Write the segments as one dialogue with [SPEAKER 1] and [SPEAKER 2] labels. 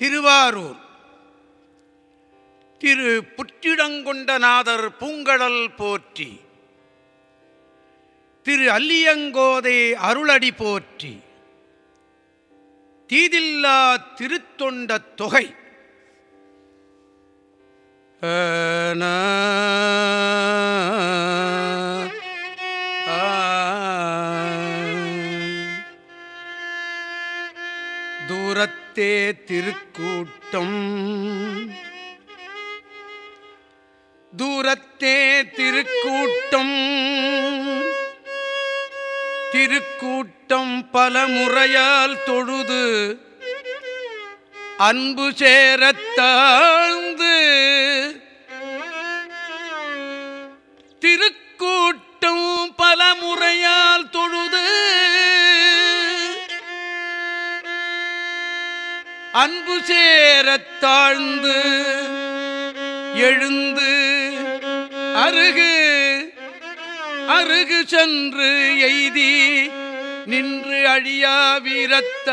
[SPEAKER 1] திருவாரூர். திரு புற்றிடங்கொண்டநாதர் பூங்கடல் போற்றி. திரு அல்லியங்கோதை அருளடி போற்றி. தீதில்லா திருத்தொண்ட தொகை. ஆன, தே திருக்கூட்டம். தூரத்தே திருக்கூட்டம். திருக்கூட்டம் பல முறையால் தொழுது அன்பு சேரத்தாழ்ந்து தாழ்ந்து அன்பு சேரத் தாழ்ந்து எழுந்து அருகு அருகு சென்று எய்தி நின்று அழியா வீரத்த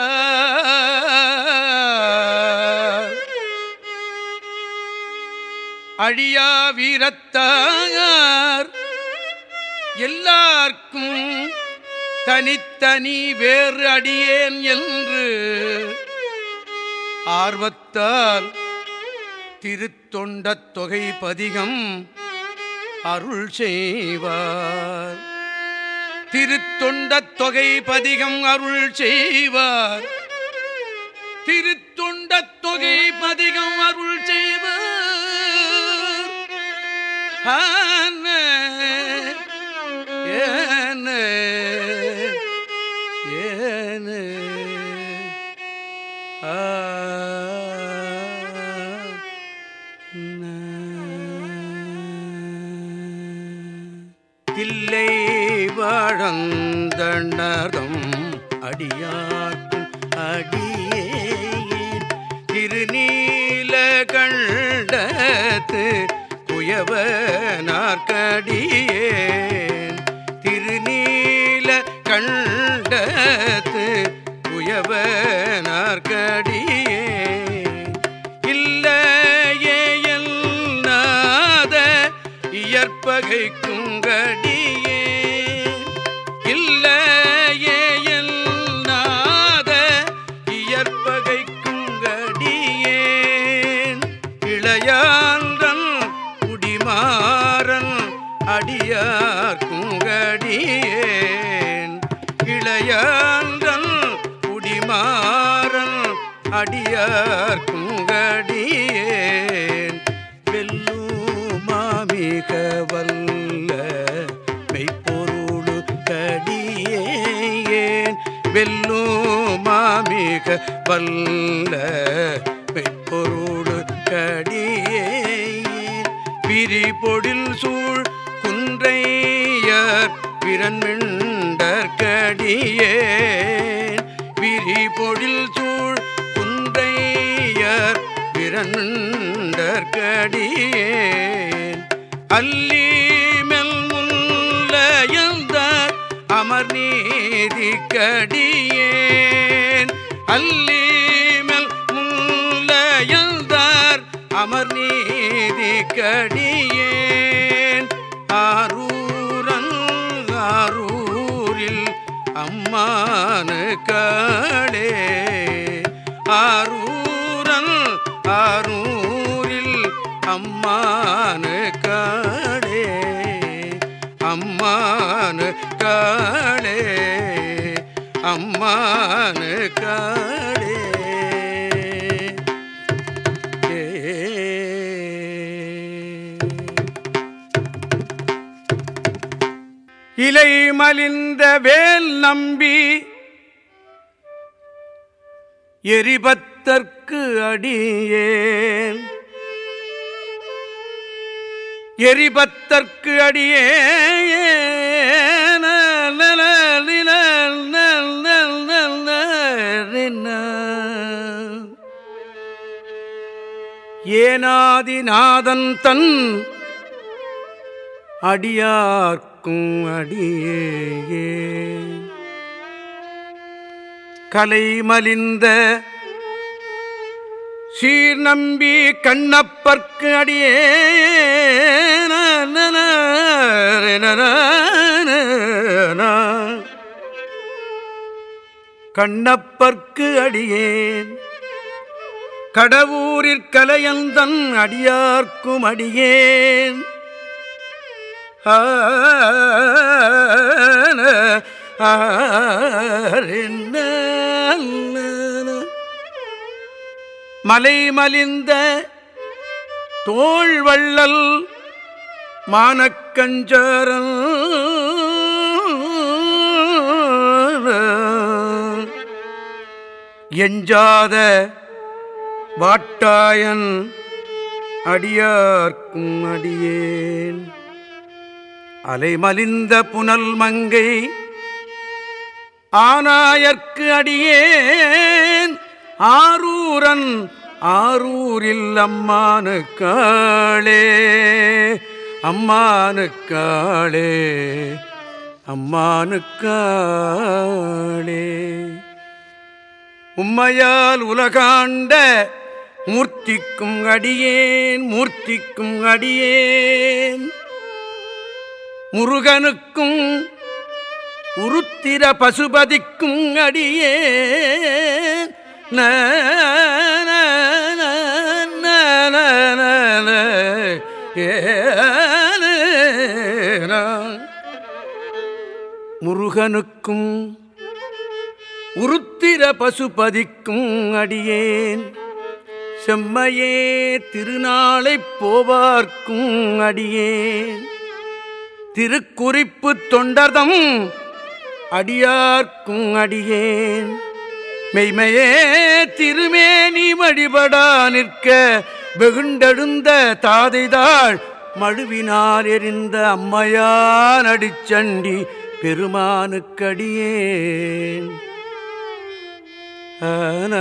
[SPEAKER 1] அழியா வீரத்தார். எல்லார்க்கும் தனித்தனி வேறு அடியேன் என்று ஆர்வத்தால் திருத்தொண்டத் தொகை பதிகம் அருள் செய்வார். திருத்தொண்டத் தொகை பதிகம் அருள் செய்வார். திருத்தொண்டத் தொகை பதிகம் அருள் செய்வார். வாழந்தனதம் அடியாக்கும் அடியே திருநீல கண்டத்து குயவ குயவனார்க்கடியேன் இளையான்றன் குடிமாறன் அடியார் குங்கடியேன். இளையான்றன் குடிமாறன் அடியார் குங்கடியேன். வெல்லுமாமிக வல்ல மெய்ப்பொருள் கடியேன் வெல்லுமாமிக வல்ல பிரிபொடில் சூழ் குன்றையர் பிறன்மிண்டற்கடியே விரி பொழில் சூழ் குன்றையர் பிறன்மிண்டற்கடியே அல்லி முல்லையந்த அமர் நீதிக்கடியேன் அல்லீமெல் முல்லையந்தார் அமர் நீதிக்கடியேன் அம்மானு காடே ஆரூரல் ஆரூரில் அம்மானு காடே அம்மானு காடே அம்மானு காடே இலை மலிந்த வேல் நம்பி எரிபத்தற்கு அடியேன் எரிபத்தற்கு அடியேன் ஏனாதிநாதன் தன் அடியார்க்கும் அடியே கலை மலிந்த சீர் நம்பி கண்ணப்பர்க்கு அடியே. கண்ணப்பர்க்கு அடியேன். கடவுரிற்கலையந்தன் அடியார்க்கும் அடியேன். மலை மலிந்த தோள் வள்ளல் மானக்கஞ்சரன் எஞ்சாத வாட்டாயன் அடியார்க்கும் அடியேன். அலைமலிந்த புனல் மங்கை ஆனாயற்கு அடியேன். ஆரூரன் ஆரூரில் அம்மானுக்காளே அம்மானுக்காளே அம்மானுக்காளே உம்மையால் உலகாண்ட மூர்த்திக்கும் அடியேன் மூர்த்திக்கும் அடியேன். முருகனுக்கும் உருத்திர பசுபதிக்கும் அடியே. முருகனுக்கும் உருத்திர பசுபதிக்கும் அடியேன். செம்மையே திருநாளைப் போவார்க்கும் அடியேன். திருக்குறிப்பு தொண்டர்தம் அடியார்க்கும் அடியேன். மெய்மையே திருமேனி வழிபடா நிற்க வெகுண்டெழுந்த தாதைதாள் மழுவினால் எரிந்த அம்மையான் அடிச்சண்டி பெருமானுக்கடியேன். ஆன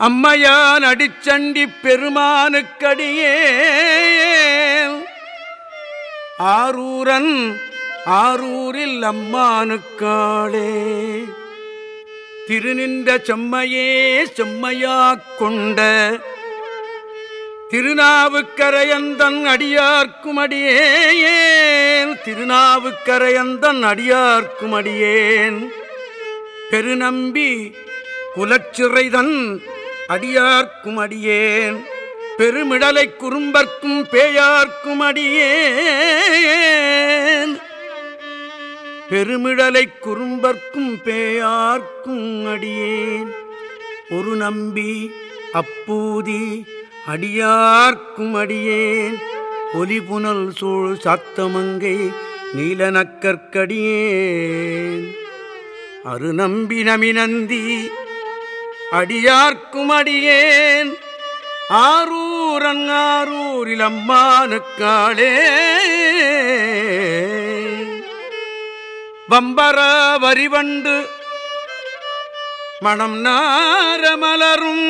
[SPEAKER 1] அம்மையான் அடிச்சண்டி பெருமானுக்கடியே. ஆரூரன் ஆரூரில் அம்மானுக்காளே. திருநின்ற செம்மையே செம்மையாக் கொண்ட திருநாவுக்கரையந்தன் அடியார்க்கும் அடியேன் திருநாவுக்கரையந்தன் அடியார்க்கும் அடியேன் பெருநம்பி குலச்சிறைதன் அடியார்க்கும் அடியேன் பெருமிடலை குறும்பர்க்கும் பேயார்க்கும் அடியேன். பெருமிடலை குறும்பர்க்கும் பேயார்க்கும் அடியேன். ஒரு நம்பி அப்பூதி அடியார்க்கும் அடியேன். ஒலிபுனல் சூழ் சாத்தமங்கை நீலநக்கற்கடியேன். அருநம்பி நமினந்தி அடியார்க்கும் அடியேன். ஆரூரன் ஆரூரில் அம்மானுக்காளே வம்பர வரிவண்டு மணம் நாரமலரும்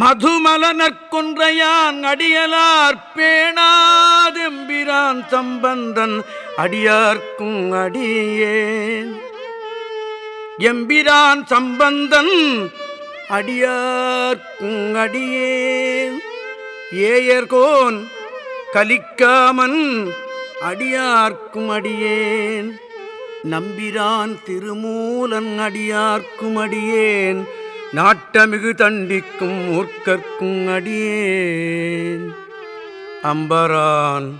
[SPEAKER 1] மதுமலனற்கொன்றையான் அடியலார் பேணாதெம்பிரான் சம்பந்தன் அடியார்க்கும் அடியேன். எம்பிரான் சம்பந்தன் அடியார்க்கும் அடியேன் ஏயர்கோன் கலிக்காமன் அடியார்க்கும் அடியேன். நம்பிரான் திருமூலன் அடியார்க்கும் அடியேன். நாட்டமிகு தண்டிக்கும் ஊர்க்கற்கும் அடியேன். அம்பரான்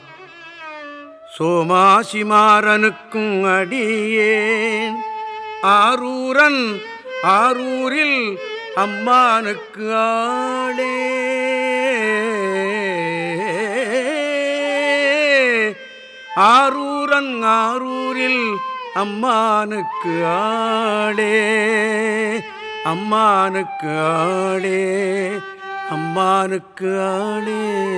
[SPEAKER 1] சோமாசிமாறனுக்கும் அடியேன். ஆரூரன் ஆரூரில் அம்மானுக்கு ஆளே. ஆரூரன் ஆரூரில் அம்மானுக்கு ஆளே. அம்மானுக்கு ஆளே. அம்மானுக்கு ஆளே.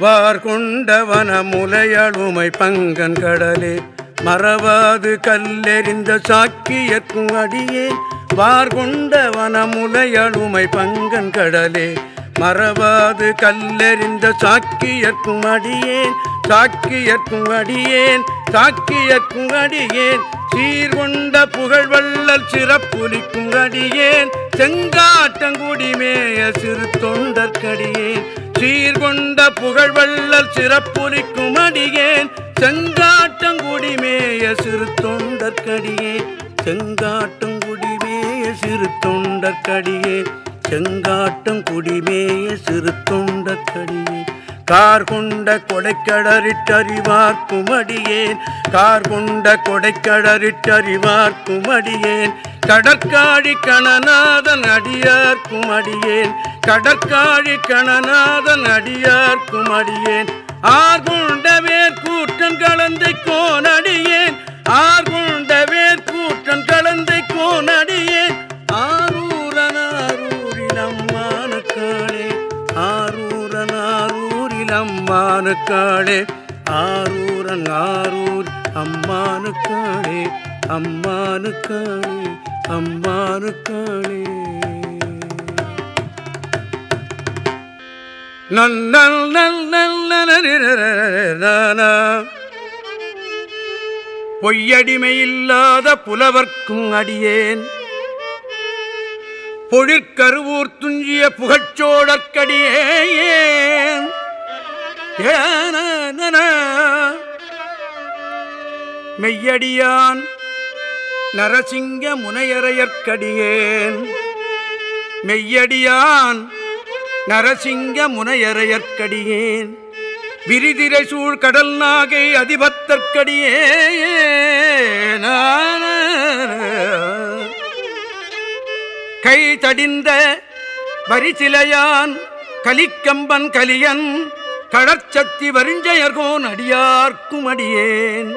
[SPEAKER 1] வார்கொண்டவன முலையழுமை பங்கன் கடலே. மறவாது கல்லெறிந்த சாக்கியற்கும் அடியே வார்கொண்ட வனமுலையழுமை பங்கன் கடலே. மறவாது கல்லெறிந்த சாக்கியற்கும் அடியேன் சாக்கியற்கும் அடியேன் சாக்கியற்கும் அடியேன். சீர்கொண்ட புகழ்வள்ளல் சிறப்புலிக்கும் அடியேன். செங்காட்டங்குடிமேய சிறு தொண்டற்கடியேன். சீர்கொண்ட புகழ்வள்ளல் சிறப்புலிக்கும் அடியேன். செங்காட்டங்குடிமேய சிறு தொண்டற்கடியே. செங்காட்டங்குடிமேய சிறு தொண்டற்கடியே. செங்காட்டங்குடிமேய சிறு தொண்டற்கடியே. கார் கொண்ட கொடைக்கடரிட்டறிவார் குமடியேன். கார் கொண்ட கொடைக்கடரிட்டறிவார் குமடியேன். கடற்காழி கணநாதன் அடியார் குமடியேன். கடற்காழி கணநாதன் அடியார் குமடியேன். ஆர்குண்டவேர் கூட்டம் கலந்து கோனடியேன். ஆர்குண்டவேர் கூட்டம் கலந்து கோனடியேன். ஆரூரனாரூரிலம்மானக்காளே ஆரூரனாரூரிலம்மானக்காளே ஆரூரன் ஆரூர் அம்மானுக்காளே அம்மானுக்காளே அம்மானுக்காளே பொய்யடிமை இல்லாத புலவர்க்கும் அடியேன் பொழிற்கருவூர் துஞ்சிய புகழ்ச்சோடற்கடியேன் மெய்யடியான் நரசிங்க முனையறையற்கடியேன் மெய்யடியான் நரசிங்க முனையறையற்கடியேன். விரிதிரை சூழ் கடல் நாகை அதிபத்தற்கடியே கை தடிந்த வரிசிலையான் கலிக்கம்பன் கலியன் கடற்சக்தி வரிஞ்சயர்கோன் அடியார்க்கும் அடியேன்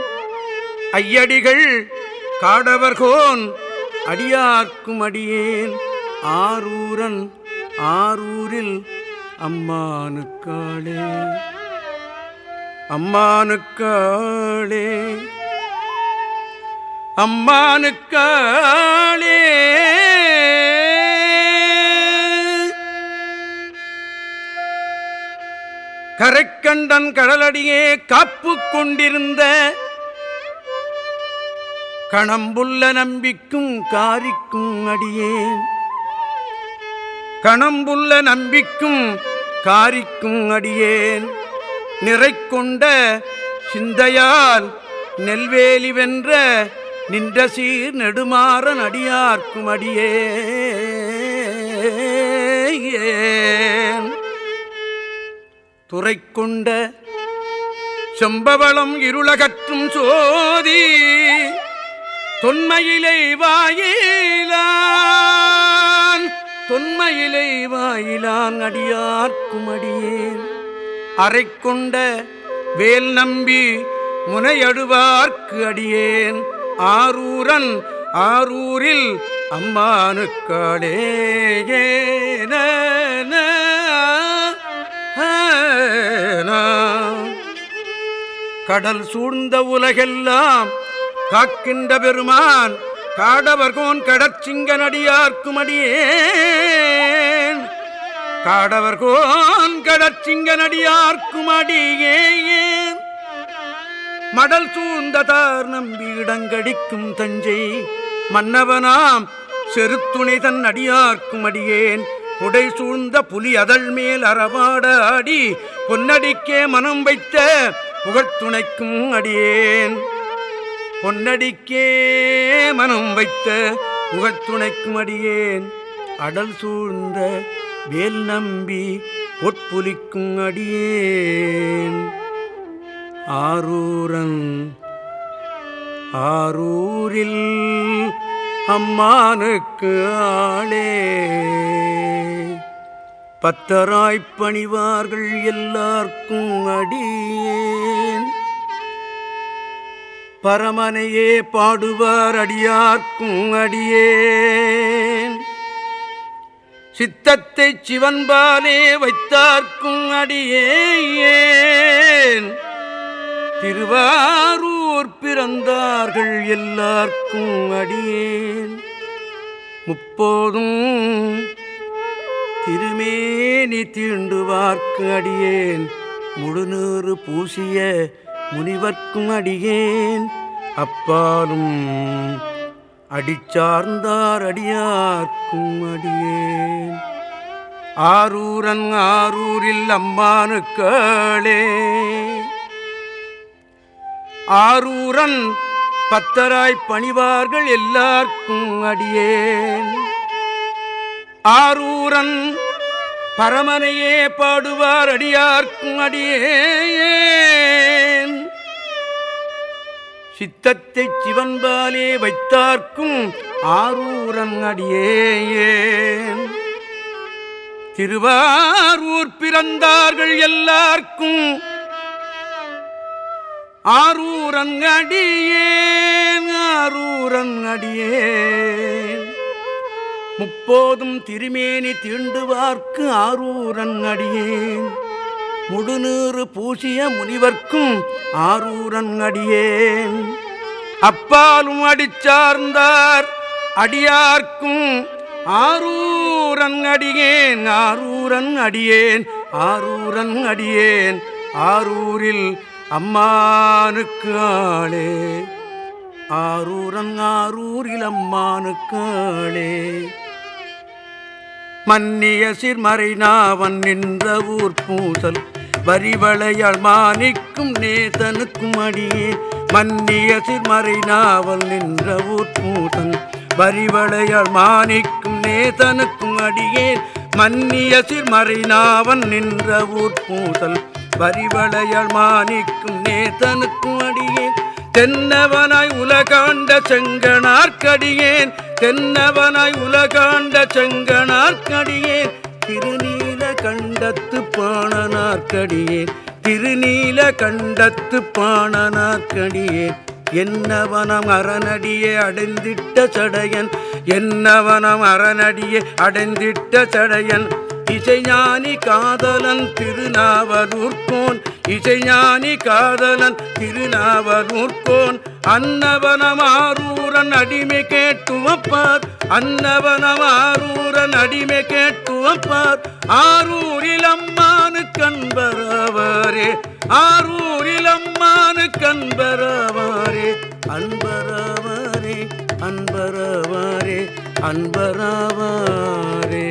[SPEAKER 1] ஐயடிகள் காடவர்கோன் அடியார்க்கும் அடியேன் ஆரூரன் ஆரூரில் அம்மானுக்காளே அம்மானுக்காளே அம்மானுக்காளே. கரைக்கண்டன் கடலடியே காப்பு கொண்டிருந்த கணம்புள்ள நம்பிக்கும் காரிக்கும் அடியேன் கணம்புள்ள நம்பிக்கும் காரிக்கும் அடியேன். நிறைக்கொண்ட சிந்தையால் நெல்வேலி வென்ற நின்ற சீர் நெடுமாறன் அடியார்க்கும் அடியேன். துறைக்கொண்ட செம்பவளம் இருளகற்றும் சோதி தொன்மையிலை வாயிலா தொன்மையிலை வாயிலான் அடியார்க்கும் அடியேன். கொண்ட வேல் நம்பி முனையடுவார்க்கு அடியேன். ஆரூரன் ஆரூரில் அம்மானுக்காளே கடல் சூழ்ந்த உலகெல்லாம் காக்கின்ற பெருமான் காடவர்கோன் கடற்சிங்க நடியார்க்கும் அடியேன் காடவர்கோன் கடற்சிங்க நடியார்க்கும் அடியேன் மடல் சூழ்ந்த தார் நம்பி இடங்கடிக்கும் தஞ்சை மன்னவனாம் செருத்துணை தன் அடியார்க்கும் அடியேன் புடை சூழ்ந்த புலி அதழ் மேல் அறவாட ஆடி பொன்னடிக்கே மனம் வைத்த புகழ்த்துணைக்கும் அடியேன். பொன்னடிக்கே மனம் வைத்த புகழ்த்துணைக்கும் அடியேன் அடல் சூழ்ந்த வேல் நம்பி பொற்புலிக்கும் அடியேன். ஆரூரன் ஆரூரில் அம்மானுக்கு ஆளே. பத்தராய்ப் பணிவார்கள் எல்லார்க்கும் அடியேன். பரமனையே பாடுவார் அடியார்க்கும் அடியேன் சித்தத்தை சிவன்பாலே வைத்தார்க்கும் அடியேன் திருவாரூர் பிறந்தார்கள் எல்லார்க்கும் அடியேன் முப்போதும் திருமேனி தீண்டுவார்க்கு அடியேன். முழுநூறு பூசிய முனிவர்க்கும் அடியேன். அப்பாலும் அடிச்சார்ந்தார் அடியார்க்கும் அடியேன். ஆரூரன் ஆரூரில் அம்பானுக்களே ஆரூரன் பத்தராய் பணிவார்கள் எல்லார்க்கும் அடியேன். ஆரூரன் பரமனையே பாடுவார் அடியார்க்கும் அடியேன். சித்தத்தை சிவன்பாலே வைத்தார்க்கும் ஆரூரன் அடியேன். திருவாரூர் பிறந்தார்கள் எல்லார்க்கும் ஆரூரன் அடியேன் ஆரூரன் அடியேன். முப்போதும் திருமேனி தீண்டுவார்க்கு ஆரூரன் அடியேன். முடுநூறு பூசிய முனிவர்க்கும் ஆரூரன் அடியேன். அப்பாலும் அடிச்சார்ந்தார் அடியார்க்கும் ஆரூரன் அடியேன். ஆரூரன் அடியேன் ஆரூரன் அடியேன். ஆரூரில் அம்மானுக்கு ஆளே. ஆரூரன் ஆரூரில் அம்மானுக்கு ஆளே. மன்னிய சிர்மறை நாவன் நின்ற ஊர் பூசல் வரிவளையால் மாணிக்கும் நேதனுக்கும் அடியே. மன்னிய சிர்மறை நாவல் நின்ற ஊர் பூசல் வரிவளையால் மாணிக்கும் நேதனுக்கும் அடியே. மன்னிய சிர்மறை நாவன் நின்ற ஊர் பூசல் வரிவளையால் மாணிக்கும் நேதனுக்கும் அடியே. தென்னவனாய் உலகாண்ட செங்கனார்க்கடியேன் தென்னவனாய் உலகாண்ட செங்கனார்க்கடியே திருநீல கண்டத்து பாணனார்க்கடியே திருநீல கண்டத்து பாணனார்க்கடியே என்னவனம் அரணடியே அடைந்திட்ட சடையன் என்னவனம் அரணடியே அடைந்திட்ட சடையன் இசைஞானி காதலன் திருநாவலூர்கோன் இசைஞானி காதலன் திருநாவர் நூற்கோன் அன்னவனமாரூரன் அடிமை கேட்டுவப்பார். அன்னவனமாரூரன் அடிமை கேட்டுவப்பார். ஆரூரில் அம்மானு கண்பரவாரே ஆரூரில் அம்மானு கண்பரவாரே அன்பரவாரே அன்பரவாரே அன்பரவாரே